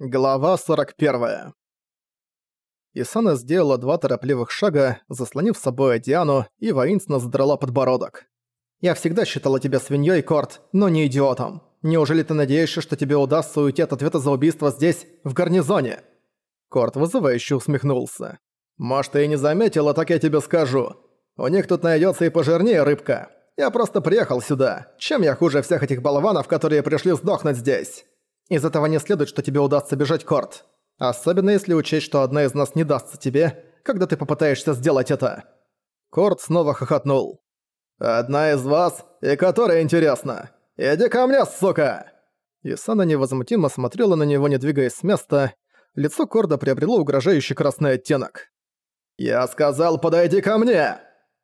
Глава 41. Исана сделала два торопливых шага, заслонив с собой Диану, и воинственно задрала подбородок. «Я всегда считала тебя свиньей, Корт, но не идиотом. Неужели ты надеешься, что тебе удастся уйти от ответа за убийство здесь, в гарнизоне?» Корт вызывающе усмехнулся. «Может, ты и не заметила, так я тебе скажу. У них тут найдется и пожирнее рыбка. Я просто приехал сюда. Чем я хуже всех этих болванов, которые пришли сдохнуть здесь?» Из этого не следует, что тебе удастся бежать, Корт. Особенно если учесть, что одна из нас не дастся тебе, когда ты попытаешься сделать это». Корт снова хохотнул. «Одна из вас, и которая интересна. Иди ко мне, сука!» Исана невозмутимо смотрела на него, не двигаясь с места. Лицо Корда приобрело угрожающий красный оттенок. «Я сказал, подойди ко мне!»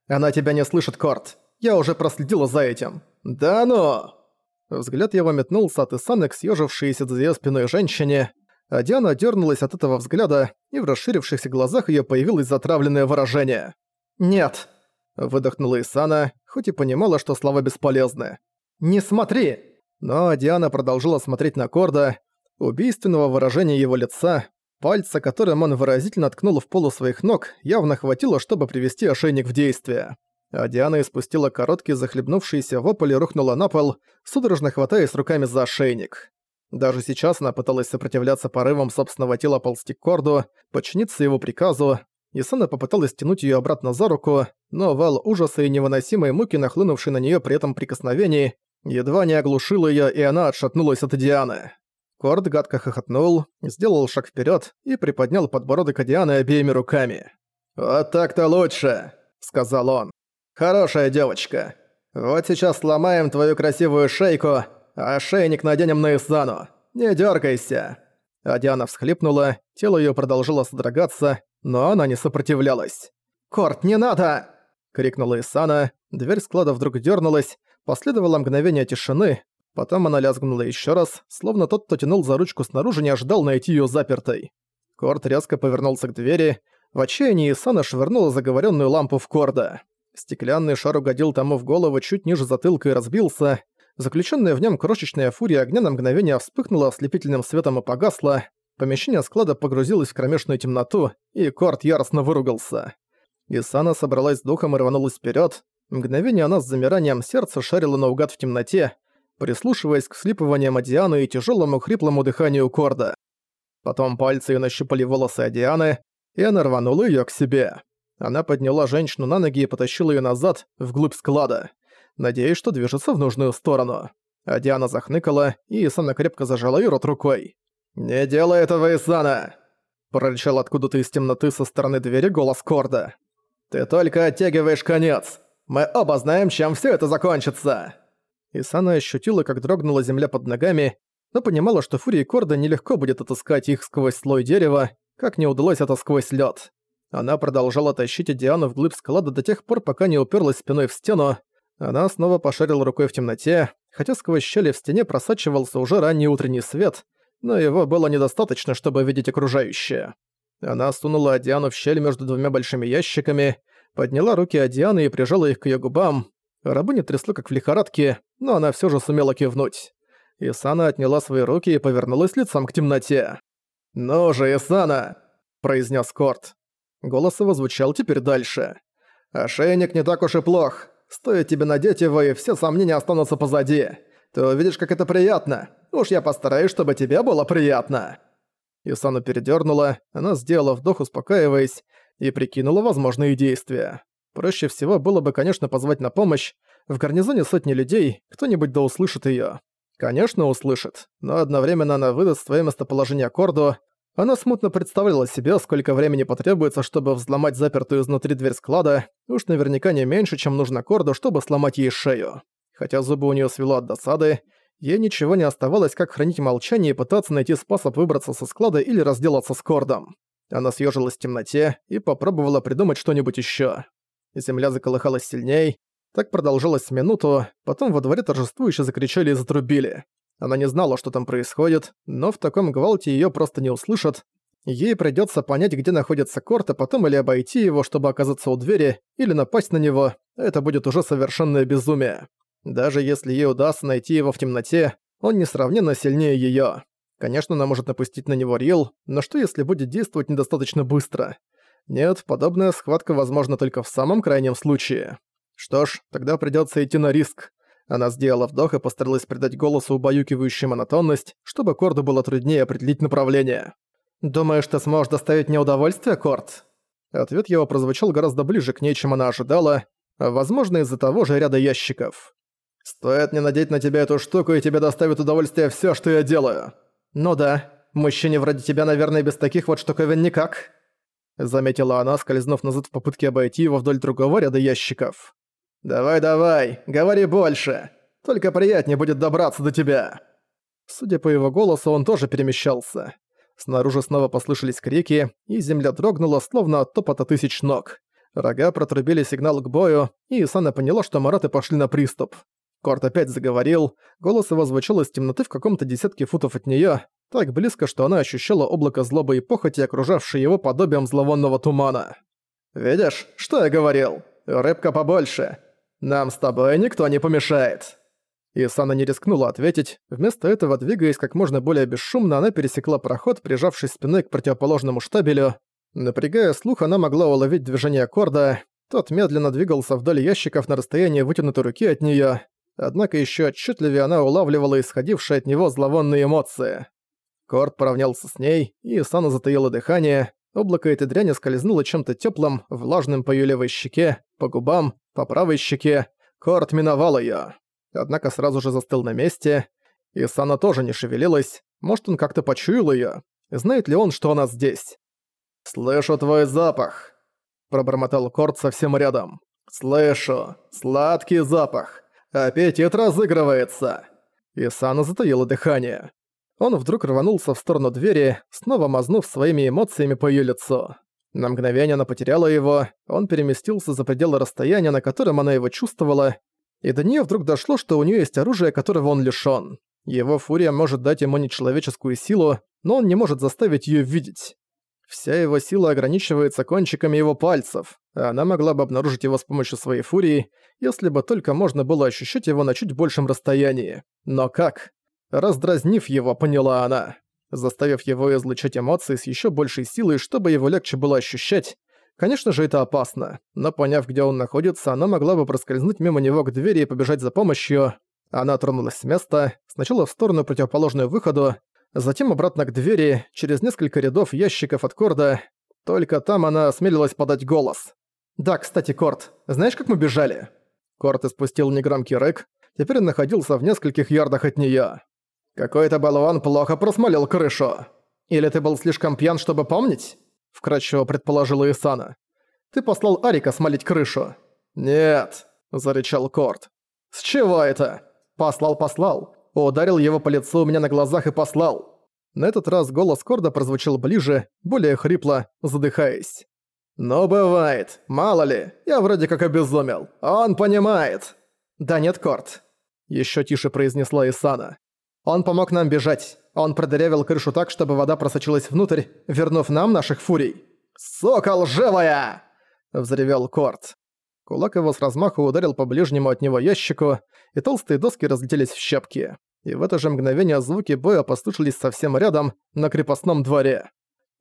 «Она тебя не слышит, Корт. Я уже проследила за этим». «Да ну!» Взгляд его метнулся от Исаны к съежившейся за её спиной женщине, а Диана дернулась от этого взгляда, и в расширившихся глазах её появилось затравленное выражение. «Нет!» – выдохнула Исана, хоть и понимала, что слова бесполезны. «Не смотри!» Но Диана продолжила смотреть на Корда, убийственного выражения его лица, пальца, которым он выразительно ткнул в полу своих ног, явно хватило, чтобы привести ошейник в действие а Диана испустила короткий захлебнувшийся вопль и рухнула на пол, судорожно хватаясь руками за ошейник. Даже сейчас она пыталась сопротивляться порывам собственного тела ползти к Корду, подчиниться его приказу, и Сана попыталась тянуть ее обратно за руку, но вал ужаса и невыносимой муки, нахлынувший на нее при этом прикосновении, едва не оглушил ее, и она отшатнулась от Дианы. Корд гадко хохотнул, сделал шаг вперед и приподнял подбородок Дианы обеими руками. «Вот так-то лучше», — сказал он. «Хорошая девочка. Вот сейчас сломаем твою красивую шейку, а шейник наденем на Исану. Не дергайся. А Диана всхлипнула, тело ее продолжило содрогаться, но она не сопротивлялась. «Корт, не надо!» — крикнула Исана. Дверь склада вдруг дернулась, последовало мгновение тишины, потом она лязгнула еще раз, словно тот, кто тянул за ручку снаружи, не ожидал найти ее запертой. Корт резко повернулся к двери. В отчаянии Исана швырнула заговоренную лампу в Корда. Стеклянный шар угодил тому в голову чуть ниже затылка и разбился. Заключенная в нем крошечная фурия огня на мгновение вспыхнула ослепительным светом и погасла. Помещение склада погрузилось в кромешную темноту, и Корт яростно выругался. Исана собралась с духом и рванулась вперед. Мгновение она с замиранием сердца шарила наугад в темноте, прислушиваясь к вслипываниям Адианы и тяжелому хриплому дыханию Корда. Потом пальцы ее нащупали волосы Адианы, и она рванула ее к себе. Она подняла женщину на ноги и потащила ее назад, вглубь склада, надеясь, что движется в нужную сторону. А Диана захныкала, и Исана крепко зажала ее рот рукой. «Не делай этого, Исана!» Прорычал откуда-то из темноты со стороны двери голос Корда. «Ты только оттягиваешь конец! Мы оба знаем, чем все это закончится!» Исана ощутила, как дрогнула земля под ногами, но понимала, что Фурии Корда нелегко будет отыскать их сквозь слой дерева, как не удалось это сквозь лед. Она продолжала тащить Диану вглубь склада до тех пор, пока не уперлась спиной в стену. Она снова пошарила рукой в темноте, хотя сквозь щели в стене просачивался уже ранний утренний свет, но его было недостаточно, чтобы видеть окружающее. Она сунула Диану в щель между двумя большими ящиками, подняла руки Дианы и прижала их к ее губам. Рабыня трясло как в лихорадке, но она все же сумела кивнуть. Исана отняла свои руки и повернулась лицом к темноте. «Ну же, Исана!» – произнес Корт. Голос его звучал теперь дальше. «Ошейник не так уж и плох. Стоит тебе надеть его, и все сомнения останутся позади. Ты увидишь, как это приятно. Уж я постараюсь, чтобы тебе было приятно». Исану передёрнула, она сделала вдох, успокаиваясь, и прикинула возможные действия. Проще всего было бы, конечно, позвать на помощь. В гарнизоне сотни людей, кто-нибудь да услышит её. Конечно, услышит, но одновременно она выдаст своё местоположение Корду, она смутно представляла себе, сколько времени потребуется, чтобы взломать запертую изнутри дверь склада, уж наверняка не меньше, чем нужно Корду, чтобы сломать ей шею. Хотя зубы у нее свело от досады, ей ничего не оставалось, как хранить молчание и пытаться найти способ выбраться со склада или разделаться с Кордом. Она съежилась в темноте и попробовала придумать что-нибудь еще. Земля заколыхалась сильней, так продолжалось минуту, потом во дворе торжествующе закричали и затрубили. Она не знала, что там происходит, но в таком гвалте её просто не услышат. Ей придётся понять, где находится Корт, а потом или обойти его, чтобы оказаться у двери, или напасть на него. Это будет уже совершенное безумие. Даже если ей удастся найти его в темноте, он несравненно сильнее её. Конечно, она может напустить на него Рил, но что если будет действовать недостаточно быстро? Нет, подобная схватка возможна только в самом крайнем случае. Что ж, тогда придётся идти на риск. Она сделала вдох и постаралась придать голосу убаюкивающую монотонность, чтобы Корду было труднее определить направление. «Думаешь, ты сможешь доставить мне удовольствие, Корд?» Ответ его прозвучал гораздо ближе к ней, чем она ожидала, возможно, из-за того же ряда ящиков. «Стоит мне надеть на тебя эту штуку, и тебе доставит удовольствие всё, что я делаю». «Ну да, мужчине вроде тебя, наверное, без таких вот штуковин никак», заметила она, скользнув назад в попытке обойти его вдоль другого ряда ящиков. «Давай-давай, говори больше. Только приятнее будет добраться до тебя». Судя по его голосу, он тоже перемещался. Снаружи снова послышались крики, и земля дрогнула, словно от топота тысяч ног. Рога протрубили сигнал к бою, и Исана поняла, что мараты пошли на приступ. Корт опять заговорил, голос его звучал из темноты в каком-то десятке футов от неё, так близко, что она ощущала облако злобы и похоти, окружавшее его подобием зловонного тумана. «Видишь, что я говорил? Рыбка побольше. Нам с тобой никто не помешает». Исана не рискнула ответить, вместо этого, двигаясь как можно более бесшумно, она пересекла проход, прижавшись спиной к противоположному штабелю. Напрягая слух, она могла уловить движение корда. Тот медленно двигался вдоль ящиков на расстоянии вытянутой руки от неё, однако ещё отчетливее она улавливала исходившие от него зловонные эмоции. Корд поравнялся с ней, и Исана затаила дыхание. Облако этой дряни скользнуло чем-то тёплым, влажным по её левой щеке, по губам, по правой щеке. Корд миновал её однако сразу же застыл на месте. И Сана тоже не шевелилась, может он как-то почуял её. Знает ли он, что она здесь? «Слышу твой запах», — пробормотал Корт совсем рядом. «Слышу. Сладкий запах. Аппетит разыгрывается». И Сана затаила дыхание. Он вдруг рванулся в сторону двери, снова мазнув своими эмоциями по её лицу. На мгновение она потеряла его, он переместился за пределы расстояния, на котором она его чувствовала, и до нее вдруг дошло, что у нее есть оружие, которого он лишён. Его фурия может дать ему нечеловеческую силу, но он не может заставить ее видеть. Вся его сила ограничивается кончиками его пальцев, а она могла бы обнаружить его с помощью своей фурии, если бы только можно было ощущать его на чуть большем расстоянии. Но как? Раздразнив его, поняла она. Заставив его излучать эмоции с еще большей силой, чтобы его легче было ощущать, Конечно же, это опасно, но поняв, где он находится, она могла бы проскользнуть мимо него к двери и побежать за помощью. Она тронулась с места, сначала в сторону противоположную выходу, затем обратно к двери, через несколько рядов ящиков от Корда. Только там она осмелилась подать голос. «Да, кстати, Корд, знаешь, как мы бежали?» Корд испустил негромкий рэк, теперь он находился в нескольких ярдах от неё. «Какой-то болван плохо просмолил крышу. Или ты был слишком пьян, чтобы помнить?» вкратчиво предположила Исана. «Ты послал Арика смолить крышу?» «Нет», — зарычал Корт. «С чего это?» «Послал-послал. Ударил его по лицу у меня на глазах и послал». На этот раз голос Корда прозвучал ближе, более хрипло, задыхаясь. «Ну, бывает. Мало ли. Я вроде как обезумел. Он понимает». «Да нет, Корт», — ещё тише произнесла Исана. Он помог нам бежать. Он продырявил крышу так, чтобы вода просочилась внутрь, вернув нам наших фурий. «Сука лживая!» – взревел Корт. Кулак его с размаху ударил по ближнему от него ящику, и толстые доски разлетелись в щепки. И в это же мгновение звуки боя послышались совсем рядом, на крепостном дворе.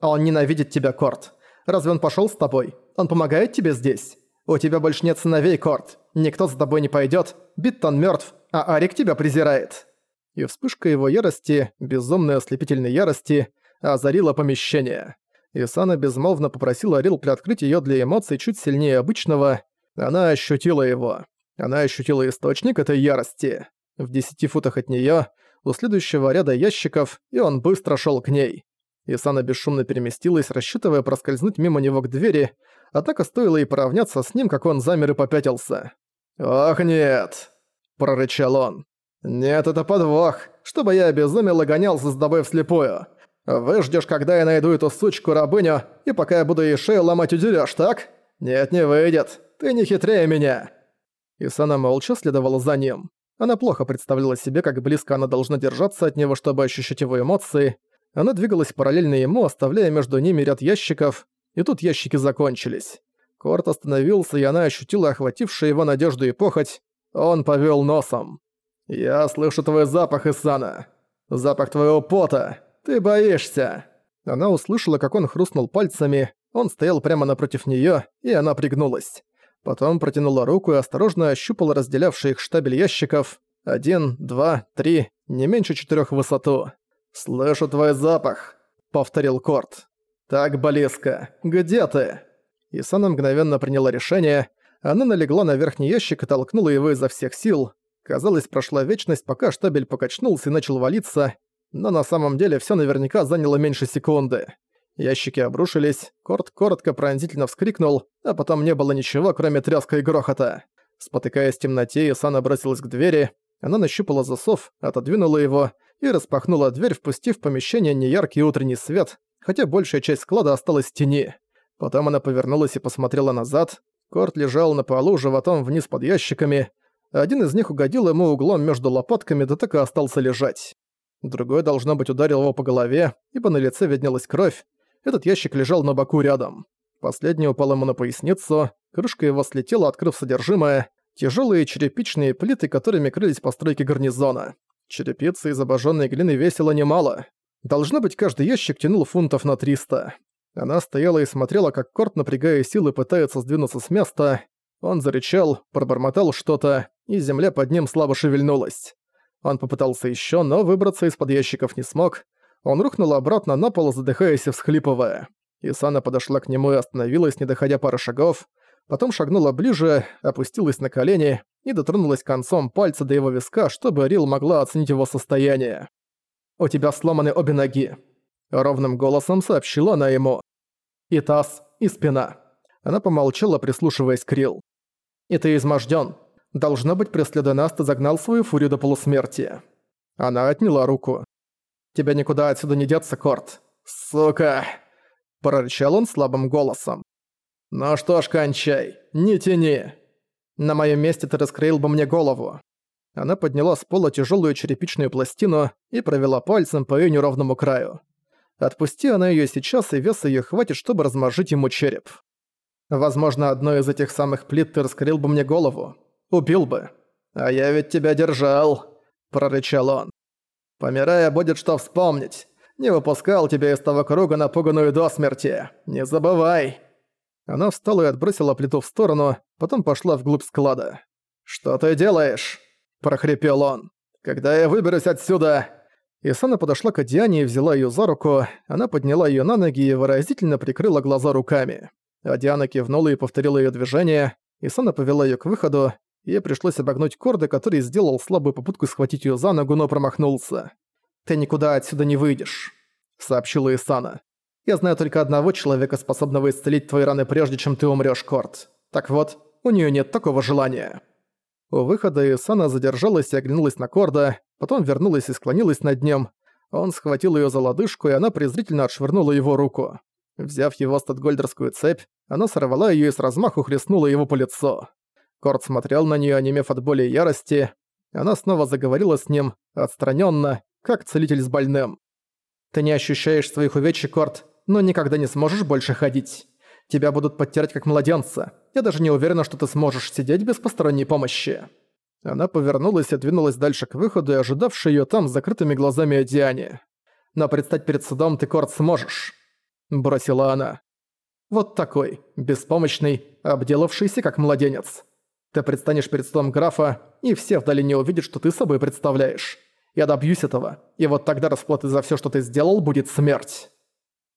«Он ненавидит тебя, Корт. Разве он пошёл с тобой? Он помогает тебе здесь? У тебя больше нет сыновей, Корт. Никто за тобой не пойдёт. Биттон мёртв, а Арик тебя презирает» и вспышка его ярости, безумной ослепительной ярости, озарила помещение. Исана безмолвно попросила Рил приоткрыть её для эмоций чуть сильнее обычного. Она ощутила его. Она ощутила источник этой ярости. В десяти футах от неё, у следующего ряда ящиков, и он быстро шёл к ней. Исана бесшумно переместилась, рассчитывая проскользнуть мимо него к двери, однако стоило ей поравняться с ним, как он замер и попятился. «Ох, нет!» – прорычал он. «Нет, это подвох, чтобы я обезумел и гонялся с тобой вслепую. Выждешь, когда я найду эту сучку-рабыню, и пока я буду ей шею ломать удерёшь, так? Нет, не выйдет. Ты не хитрее меня». Исана молча следовала за ним. Она плохо представляла себе, как близко она должна держаться от него, чтобы ощущать его эмоции. Она двигалась параллельно ему, оставляя между ними ряд ящиков, и тут ящики закончились. Корт остановился, и она ощутила охватившую его надежду и похоть. Он повёл носом. «Я слышу твой запах, Исана. Запах твоего пота. ты боишься!» Она услышала, как он хрустнул пальцами, он стоял прямо напротив неё, и она пригнулась. Потом протянула руку и осторожно ощупала разделявший их штабель ящиков. Один, два, три, не меньше четырёх в высоту. «Слышу твой запах», — повторил Корт. «Так, Болеска, где ты?» Исана мгновенно приняла решение. Она налегла на верхний ящик и толкнула его изо всех сил. Казалось, прошла вечность, пока штабель покачнулся и начал валиться, но на самом деле всё наверняка заняло меньше секунды. Ящики обрушились, Корт коротко пронзительно вскрикнул, а потом не было ничего, кроме тряска и грохота. Спотыкаясь в темноте, Исана бросилась к двери, она нащупала засов, отодвинула его и распахнула дверь, впустив в помещение неяркий утренний свет, хотя большая часть склада осталась в тени. Потом она повернулась и посмотрела назад. Корт лежал на полу животом вниз под ящиками. Один из них угодил ему углом между лопатками, да так и остался лежать. Другой, должно быть, ударил его по голове, ибо на лице виднелась кровь, этот ящик лежал на боку рядом. Последний упал ему на поясницу, крышка его слетела, открыв содержимое, тяжелые черепичные плиты, которыми крылись постройки гарнизона. Черепицы из обожженной глины весило немало. Должно быть, каждый ящик тянул фунтов на 300. Она стояла и смотрела, как Корт, напрягая силы, пытается сдвинуться с места. Он зарычал, пробормотал что-то, и земля под ним слабо шевельнулась. Он попытался еще, но выбраться из-под ящиков не смог. Он рухнул обратно на пол, задыхаясь и всхлипывая. Исана подошла к нему и остановилась, не доходя пары шагов, потом шагнула ближе, опустилась на колени и дотронулась концом пальца до его виска, чтобы Рил могла оценить его состояние. «У тебя сломаны обе ноги», — ровным голосом сообщила она ему. «И таз, и спина». Она помолчала, прислушиваясь к Рил. «И ты измождён. Должно быть, преследуя нас, ты загнал свою фурию до полусмерти». Она отняла руку. Тебя никуда отсюда не деться, Корт. Сука!» Прорычал он слабым голосом. «Ну что ж, кончай, не тяни. На моем месте ты раскроил бы мне голову». Она подняла с пола тяжелую черепичную пластину и провела пальцем по ее неровному краю. Отпусти она ее сейчас, и веса ее хватит, чтобы размажить ему череп. Возможно, одной из этих самых плит ты раскрыл бы мне голову. Убил бы. А я ведь тебя держал, прорычал он. Помирая, будет что вспомнить. Не выпускал тебя из того круга, напуганную до смерти. Не забывай!» Она встала и отбросила плиту в сторону, потом пошла вглубь склада. «Что ты делаешь?» – прохрипел он. «Когда я выберусь отсюда?» Исана подошла к Адиане и взяла её за руку, она подняла её на ноги и выразительно прикрыла глаза руками. Адиана кивнула и повторила её движение, Исана повела её к выходу, Ей пришлось обогнуть Корда, который сделал слабую попытку схватить её за ногу, но промахнулся. «Ты никуда отсюда не выйдешь», — сообщила Исана. «Я знаю только одного человека, способного исцелить твои раны прежде, чем ты умрёшь, Корд. Так вот, у неё нет такого желания». У выхода Исана задержалась и оглянулась на Корда, потом вернулась и склонилась над ним. Он схватил её за лодыжку, и она презрительно отшвырнула его руку. Взяв его статгольдерскую цепь, она сорвала её и с размаху хлестнула его по лицу. Корт смотрел на неё, онемев от боли и ярости. Она снова заговорила с ним, отстранённо, как целитель с больным. «Ты не ощущаешь своих увечий, Корт, но никогда не сможешь больше ходить. Тебя будут подтирать как младенца. Я даже не уверена, что ты сможешь сидеть без посторонней помощи». Она повернулась и двинулась дальше к выходу и ожидавшей её там с закрытыми глазами Диане. «Но предстать перед судом ты, Корт, сможешь», – бросила она. «Вот такой, беспомощный, обделавшийся как младенец. Ты предстанешь перед столом графа, и все в долине увидят, что ты собой представляешь. Я добьюсь этого, и вот тогда расплаты за все, что ты сделал, будет смерть».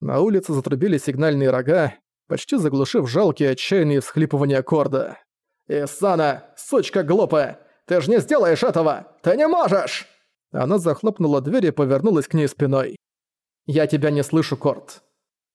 На улице затрубили сигнальные рога, почти заглушив жалкие отчаянные всхлипывания Корда. «Исана, сучка глупая! Ты же не сделаешь этого! Ты не можешь!» Она захлопнула дверь и повернулась к ней спиной. «Я тебя не слышу, Корд».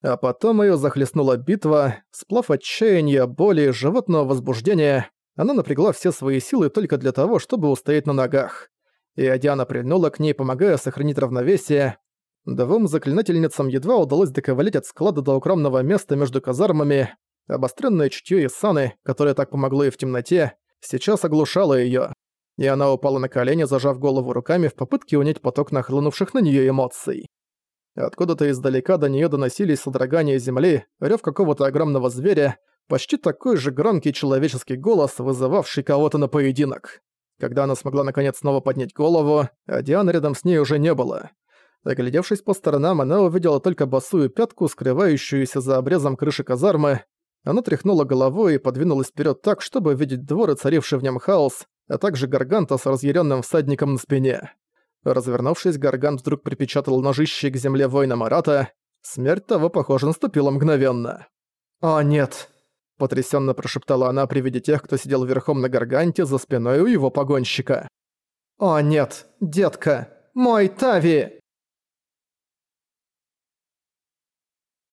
А потом её захлестнула битва, сплав отчаяния, боли, животного возбуждения, она напрягла все свои силы только для того, чтобы устоять на ногах. И Адиана прильнула к ней, помогая сохранить равновесие. Двум заклинательницам едва удалось доковылять от склада до укромного места между казармами. Обостренное чутье Исаны, которое так помогло ей в темноте, сейчас оглушало ее, И она упала на колени, зажав голову руками в попытке унять поток нахлынувших на нее эмоций. Откуда-то издалека до нее доносились содрогания земли, рев какого-то огромного зверя, почти такой же громкий человеческий голос, вызывавший кого-то на поединок. Когда она смогла наконец снова поднять голову, а Дианы рядом с ней уже не было. Оглядевшись по сторонам, она увидела только босую пятку, скрывающуюся за обрезом крыши казармы. Она тряхнула головой и подвинулась вперед так, чтобы видеть двор и царивший в нем хаос, а также Гарганта с разъяренным всадником на спине. Развернувшись, Гаргант вдруг припечатал ножище к земле воина Марата. Смерть того, похоже, наступила мгновенно. «О, нет!» – потрясенно прошептала она при виде тех, кто сидел верхом на Гарганте за спиной у его погонщика. «О, нет, детка! Мой Тави!»